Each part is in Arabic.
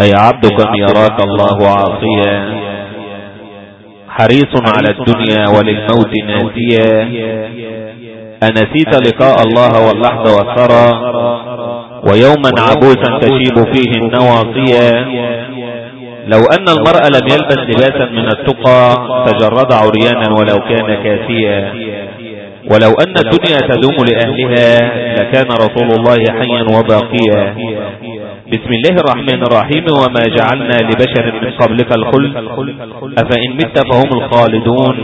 أي عبد كم يراك الله عاصيا. حريص على الدنيا وللموت ناسيا. أنسيت لقاء الله واللحظة والثرى ويوما عبوسا تشيب فيه النواصيا. لو أن المرء لم يلبس لباسا من التقى تجرد عريانا ولو كان كاسيا. ولو أن الدنيا تدوم لأهلها لكان رسول الله حيا وباقيا. بسم الله الرحمن الرحيم وما جعلنا لبشر من قبلك الخلد. أفإن مت فهم الخالدون.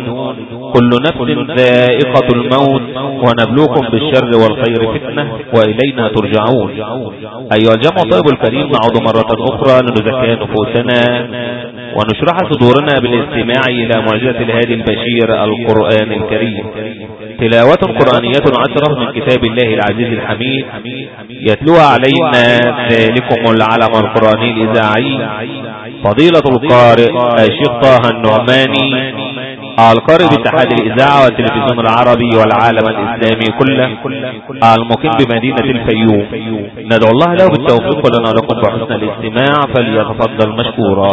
كل نفس ذائقة الموت. ونبلوكم بالشر والخير فتنة. وإلينا ترجعون. أيها الجمع طيب الكريم نعود مرة أخرى لنزكى نفوسنا ونشرح صدورنا بالاستماع إلى معجزة الهادي البشير القرآن الكريم. تلاوة قرآنية عشرة من كتاب الله العزيز الحميد. يتلوها علينا ذلكم العلم القرآني الإذاعي. فضيلة القارئ الشيخ طه النعماني. القارئ باتحاد الإذاعة والتلفزيون العربي والعالم الإسلامي كله. المقيم بمدينة الفيوم. ندعو الله له بالتوفيق لنا لكم بحسن الاستماع فليتفضل مشكورا.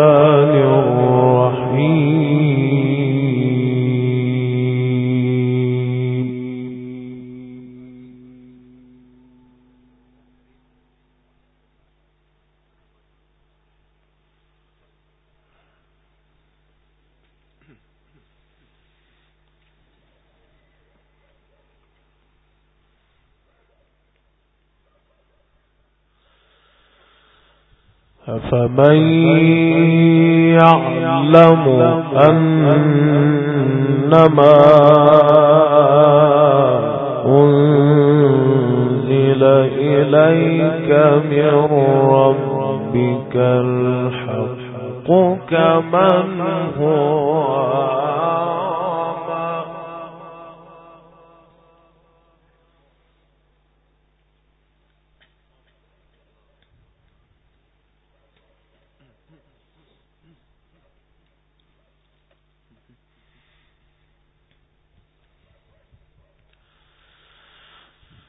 أفمن يعلم أنما أنزل إليك من ربك الحق كمن هو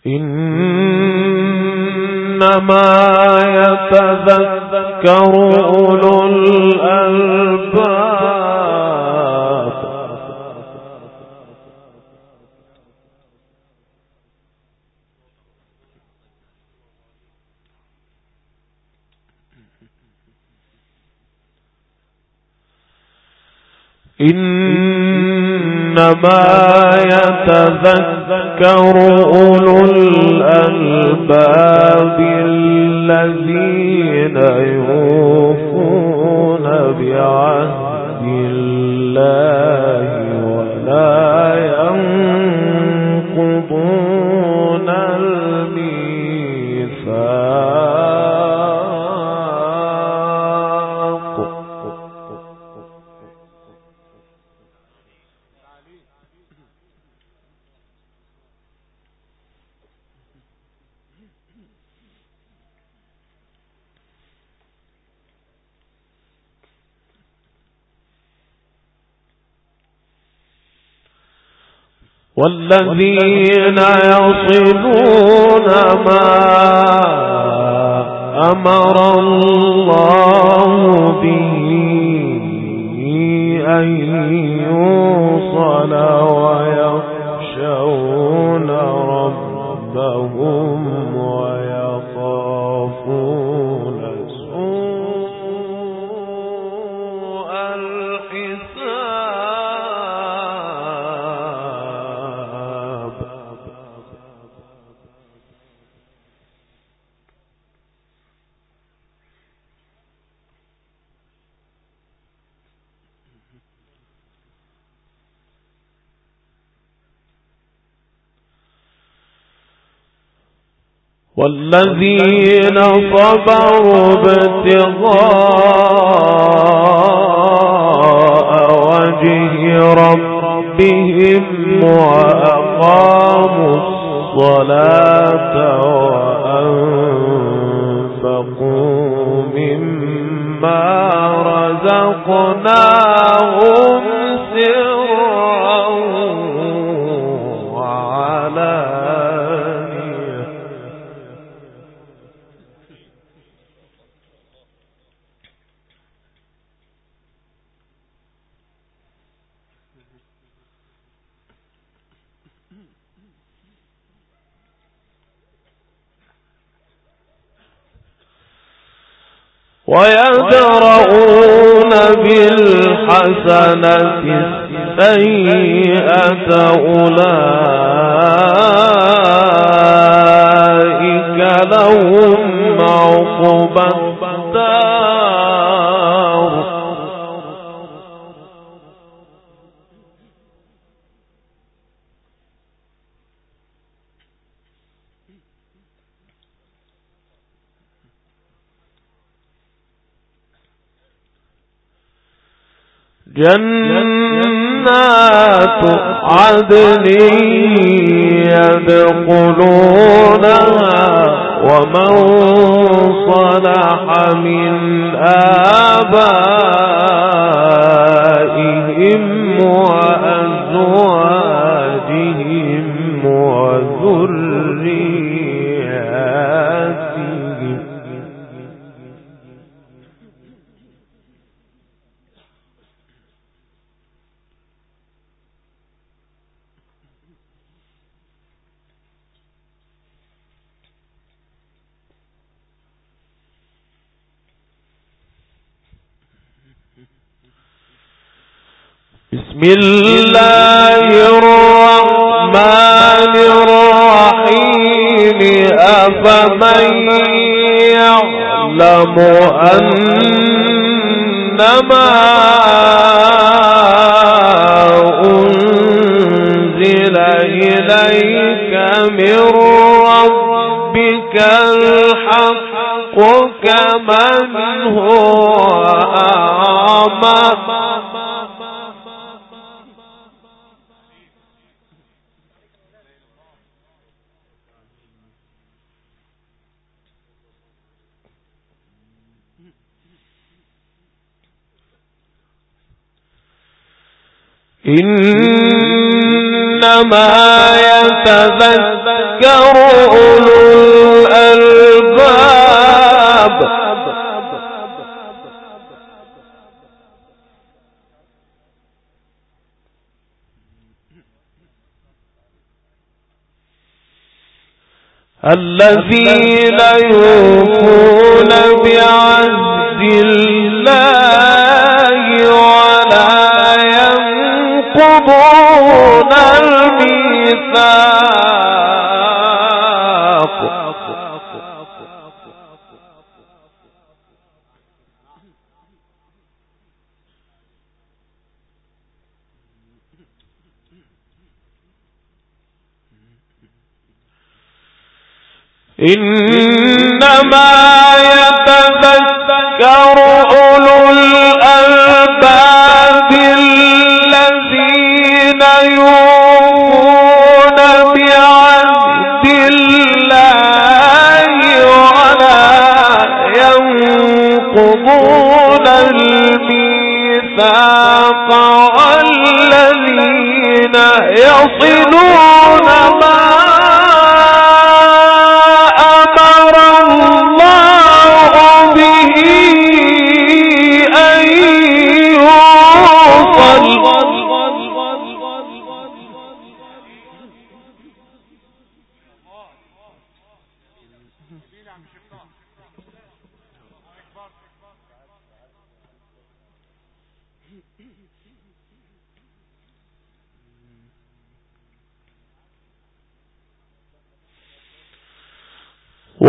إنما يتذكر أولو الألباب. إنما يتذكر أولو الألباب الذين يوفون بعهد الله. والذين يصلون ما أمر الله به أن يوصل ويخشون ربهم والذين صبروا ابتغاء وجه ربهم وأقاموا الصلاة وأنفقوا مما رزقناهم ويدرؤون بالحسنة السيئة أولئك لهم عقبى جنات عدن يدخلونها ومن صلح من آبائهم وأزواجهم الرحيم أفمن يعلم أنما أنزل إليك من ربك الحق كمن هو أعمى إنما يتذكر أولو الألباب. الذين يوفون بعهد إنما يتذكر أولو الألباب الذين يوفون بعهد الله ولا ينقضون الميثاق والذين يصلون ما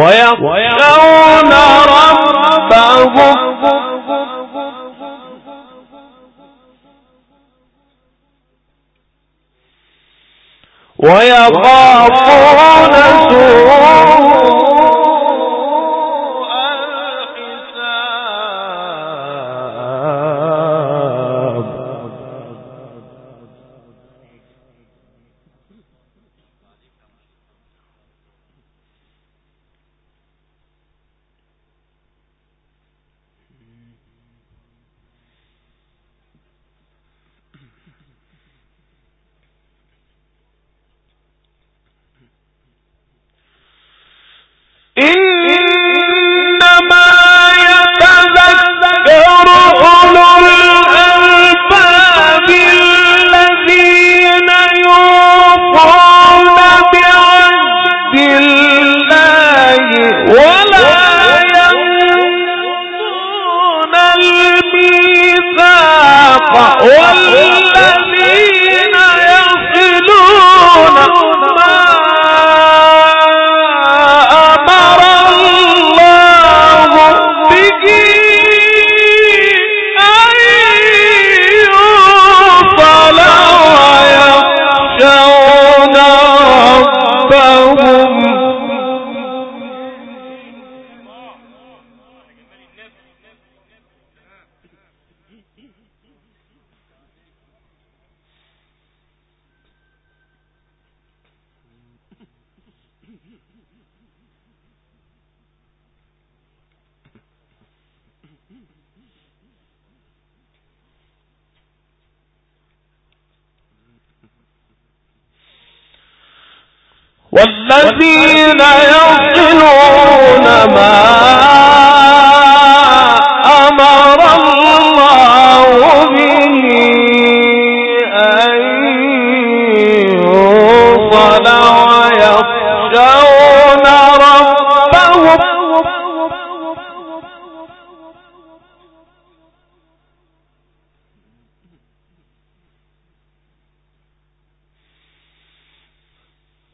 ويخشون ربهم. ويخافون سوء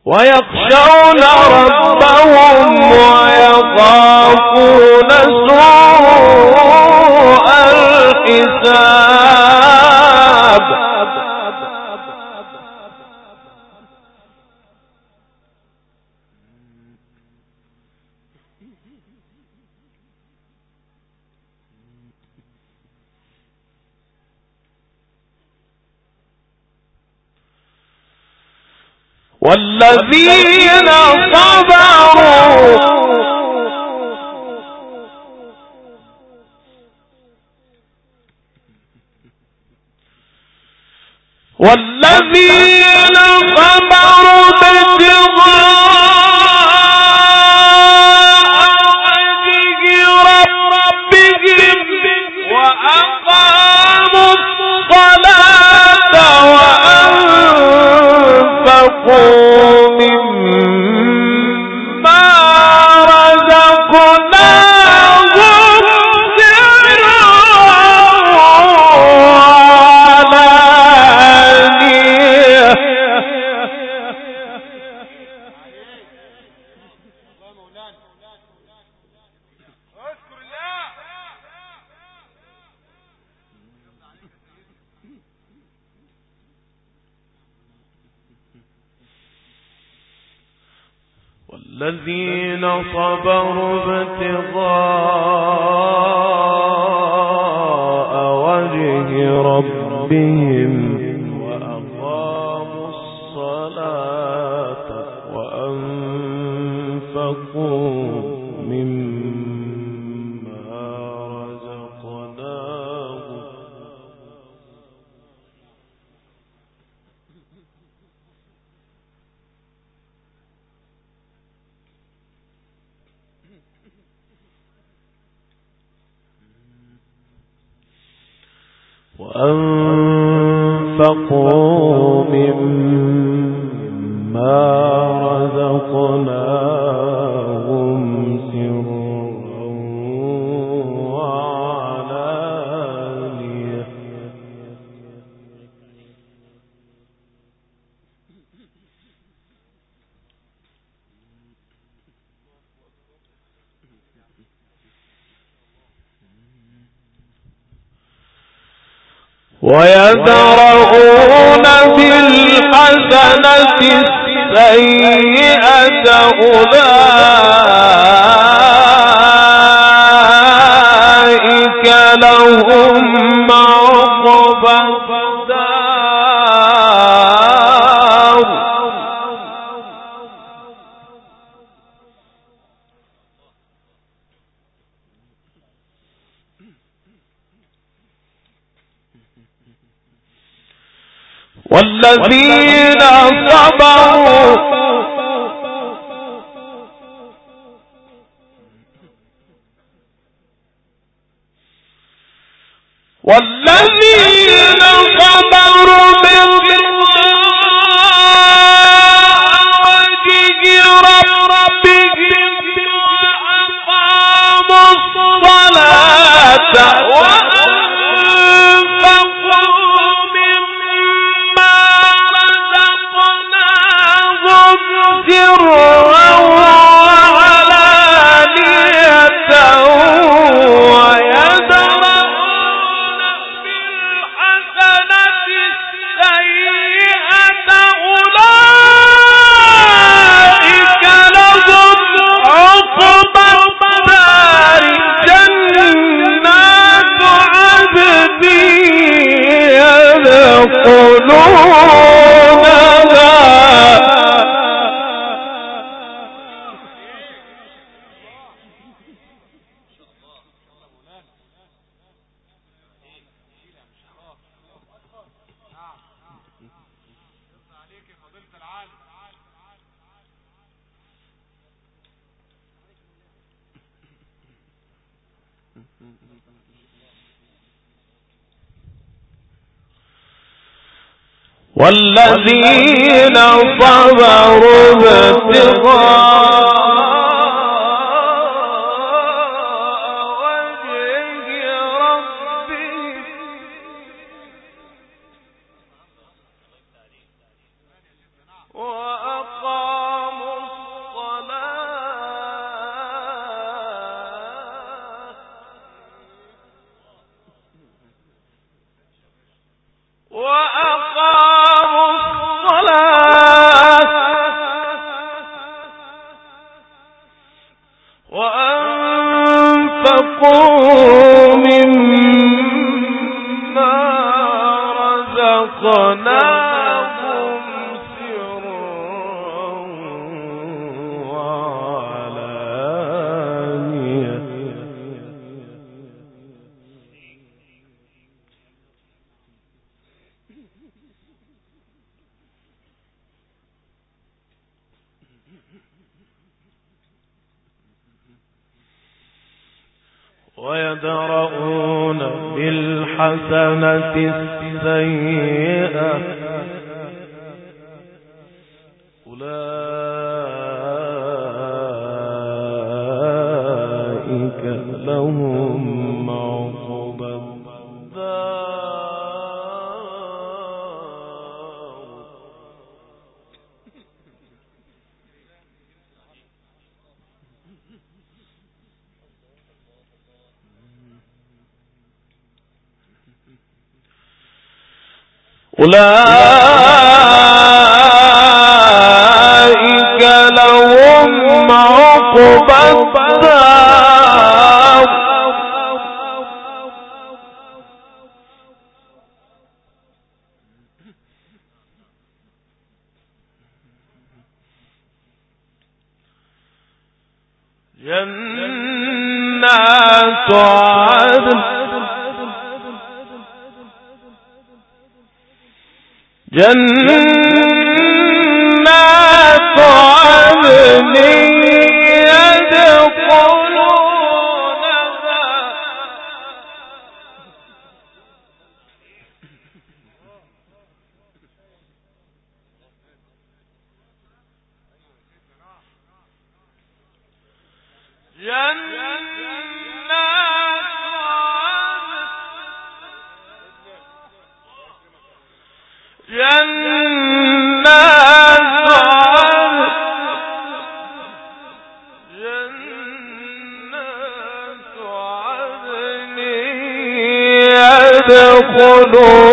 ويخشون ربهم ويخافون سوء الحساب. والذين صبروا. والذين khô الذين صبروا ابتغاء الحسنة السيئة أولئك والذين ਲوک والذين صبروا ابتغاء ويدرؤون بالحسنة السيئة Ulaa أولئك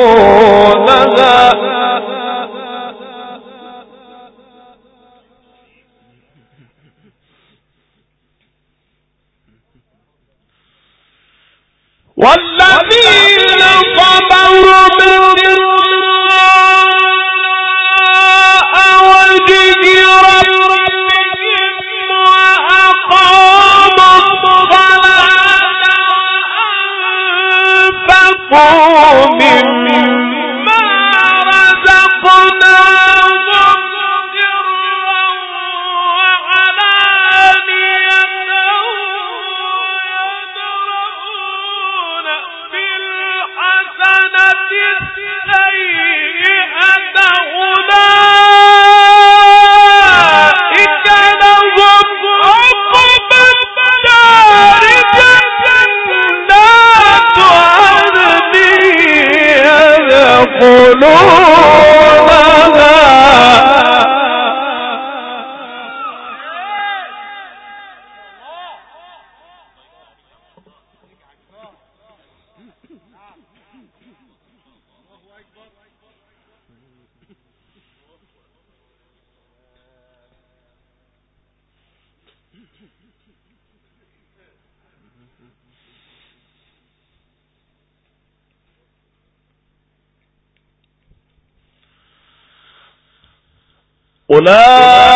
الا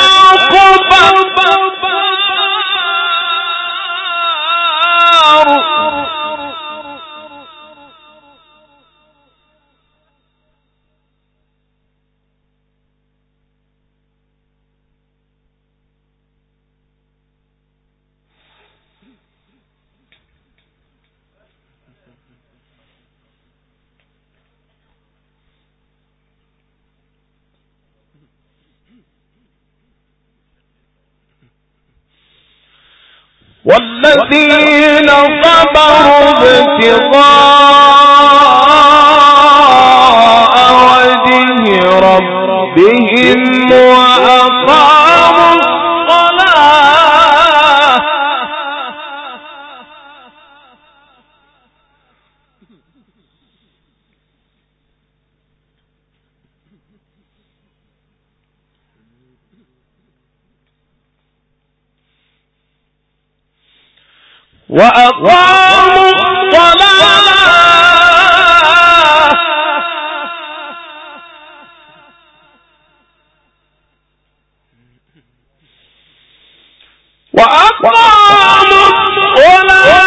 what? وأقاموا الصلاة. وأقاموا الصلاة.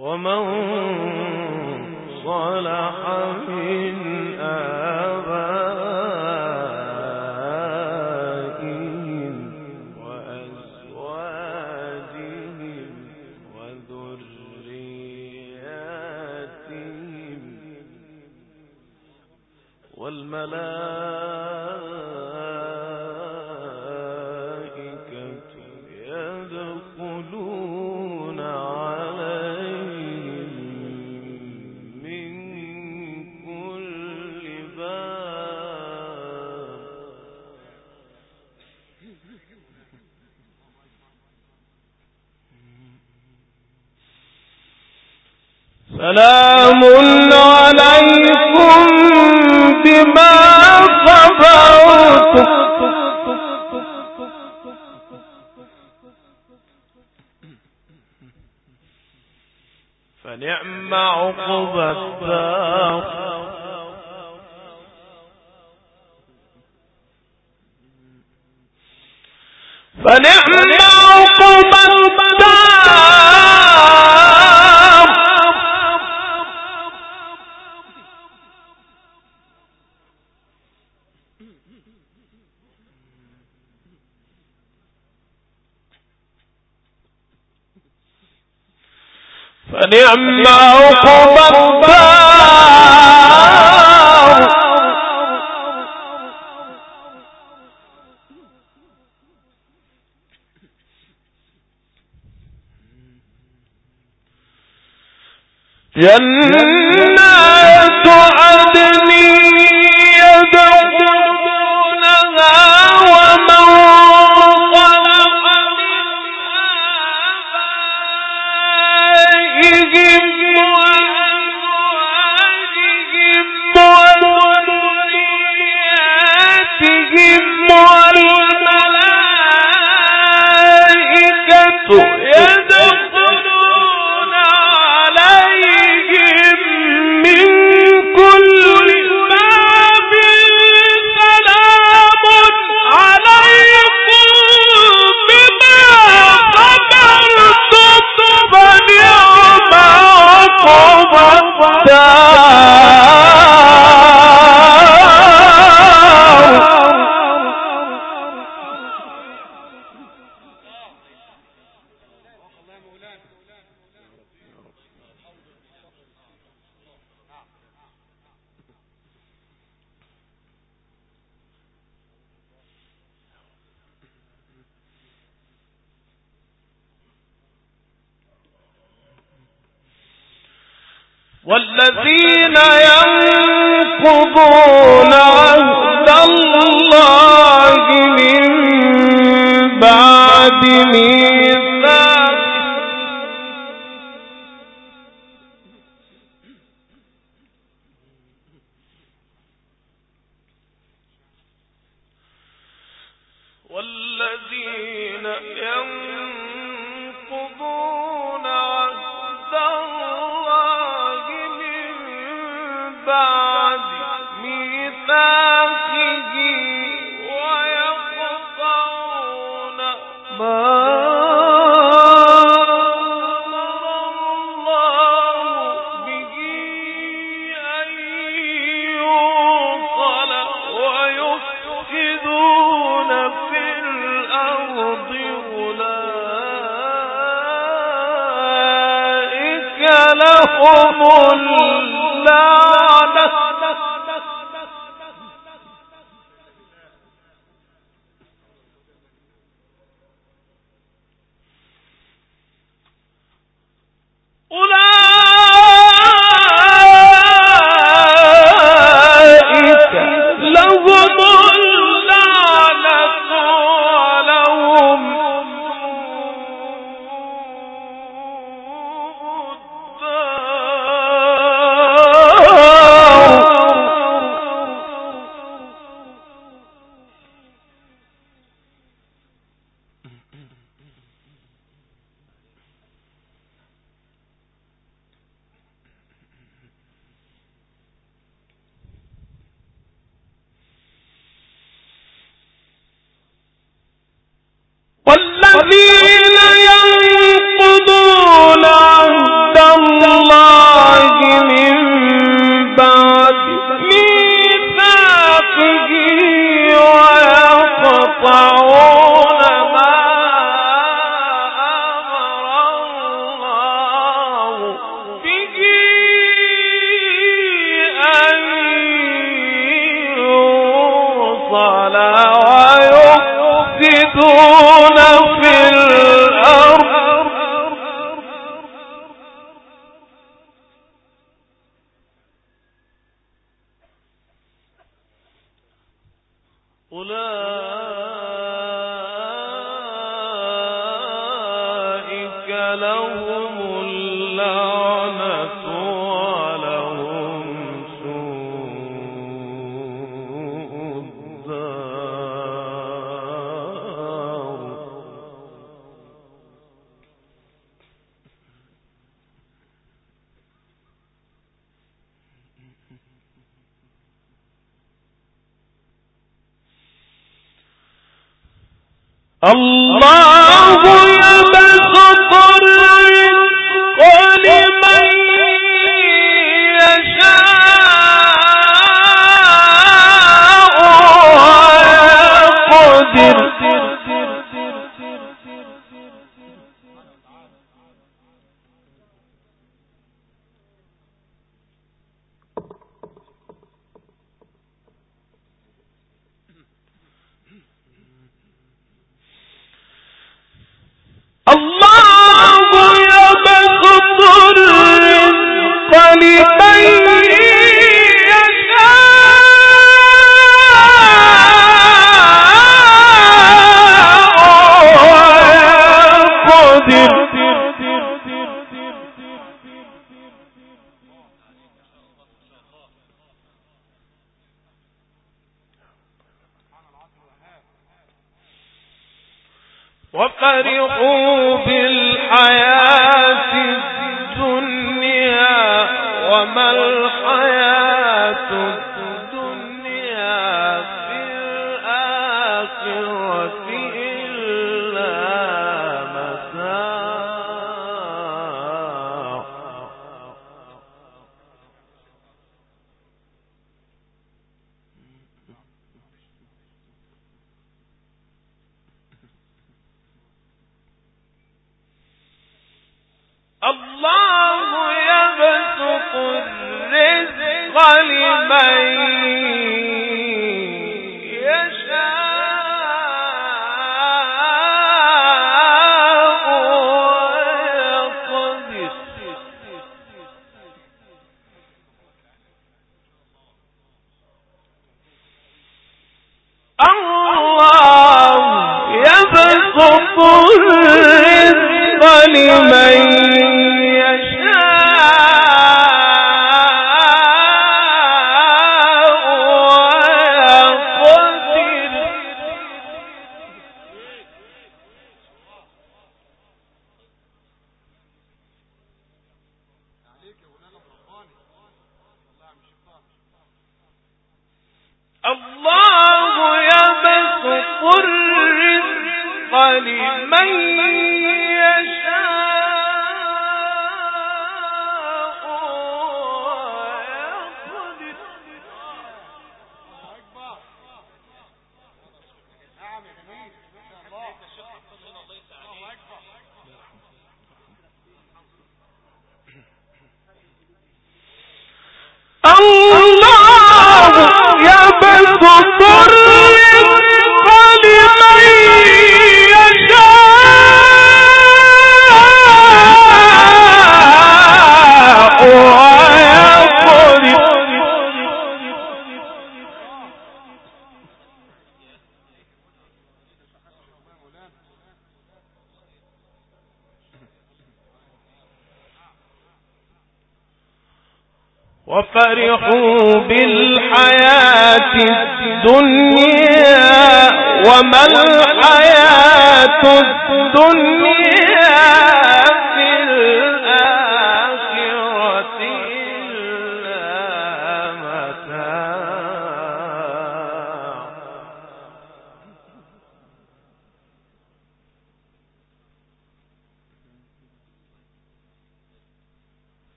ومن صلح من فنعم عقب الدار. جنة والذين ينقضون عهد الله من بعد ميثاق الله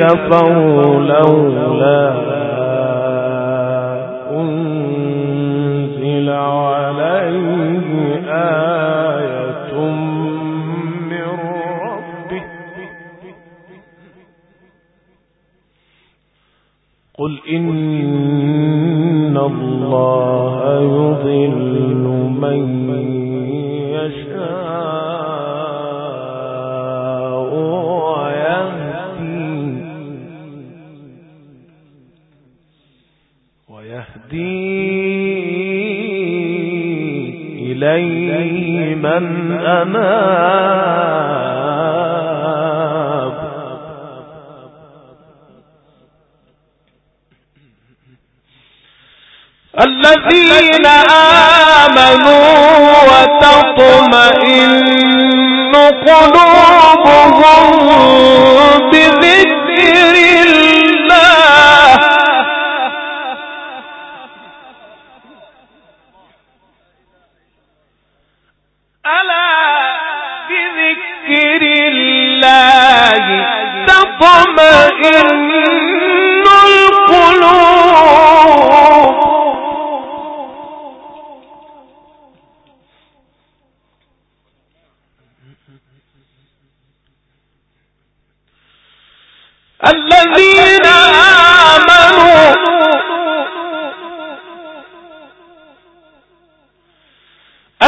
كفروا لولا أنزل عليه آية من ربه. قل إن الله يضل من من أناب الذين آمنوا وتطمئن قلوبهم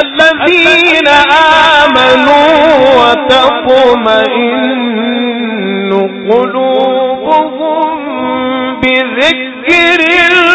الذين آمنوا وتطمئن قلوبهم بذكر الله.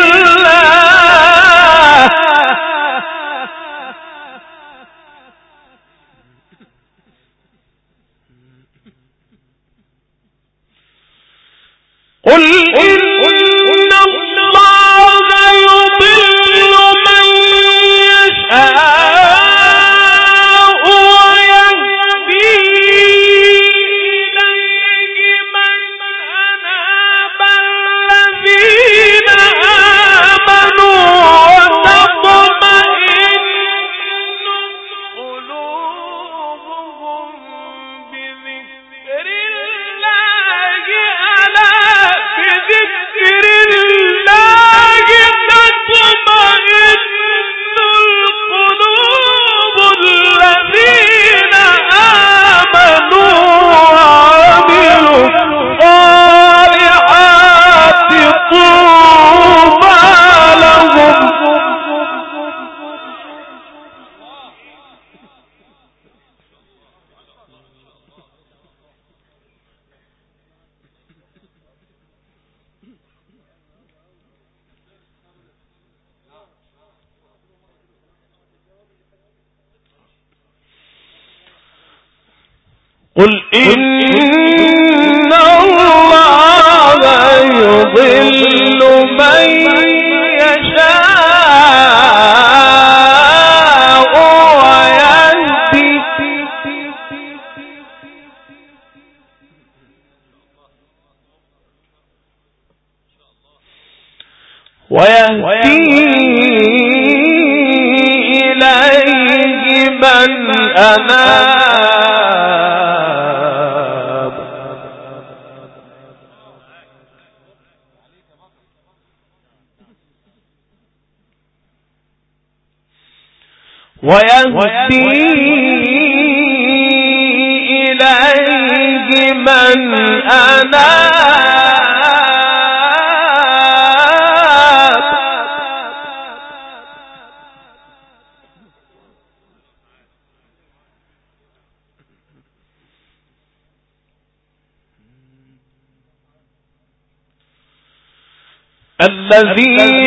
قل إن الذي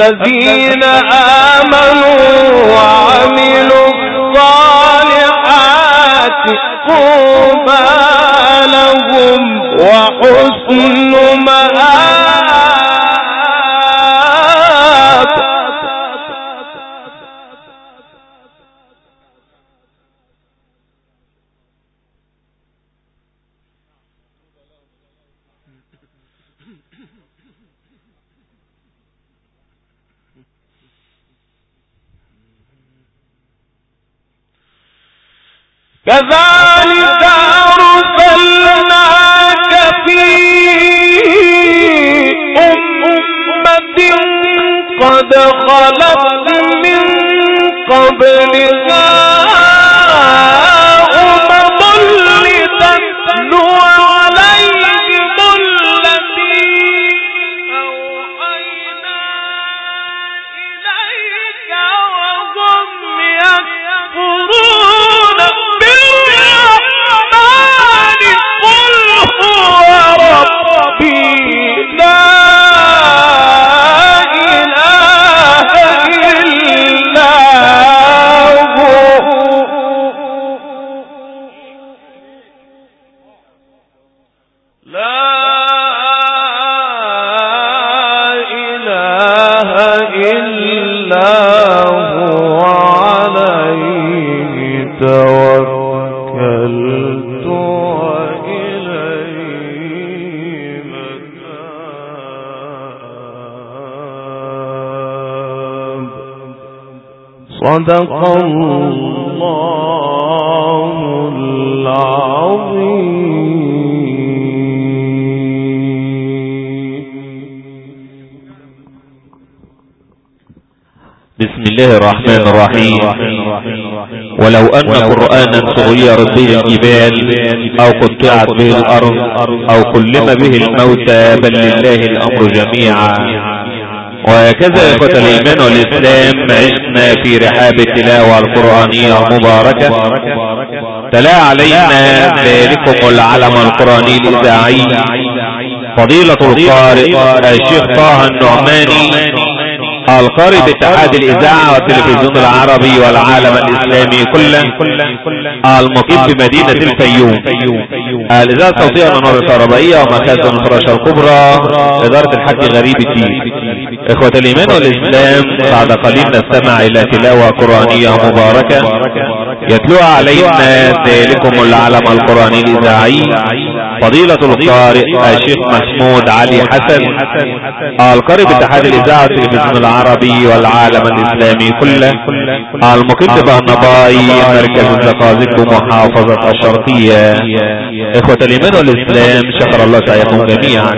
الذين آمنوا وعملوا الصالحات قوبى لهم وحسن صدق الله العظيم. بسم الله الرحمن الرحيم. ولو أن قرآنا صغير به الجبال أو قطعت به الأرض أو كلم به الموتى بل لله الأمر جميعا. وهكذا إخوة الإيمان والإسلام عشنا في رحاب التلاوة القرآنية المباركة. تلا علينا ذلكم العلم القرآني الإذاعي فضيلة القارئ الشيخ طه النعماني. القارئ باتحاد الإذاعة والتلفزيون العربي والعالم الإسلامي كله. المقيم بمدينة الفيوم. الإذاعة الصوتية المنور الكهربائية ومخازن الفراشة الكبرى. إدارة الحج غريب الدين إخوة الإيمان والإسلام بعد قليل نستمع إلى تلاوة قرآنية مباركة. يتلوها علينا ذلكم العلم القرآني الإذاعي. فضيلة القارئ الشيخ محمود علي حسن القارئ باتحاد الإذاعة والتلفزيون العربي والعالم الإسلامي كله المقيم بأنباي مركز الزقازق بمحافظة الشرقية. إخوة الإيمان والإسلام شكر الله سعيكم جميعا.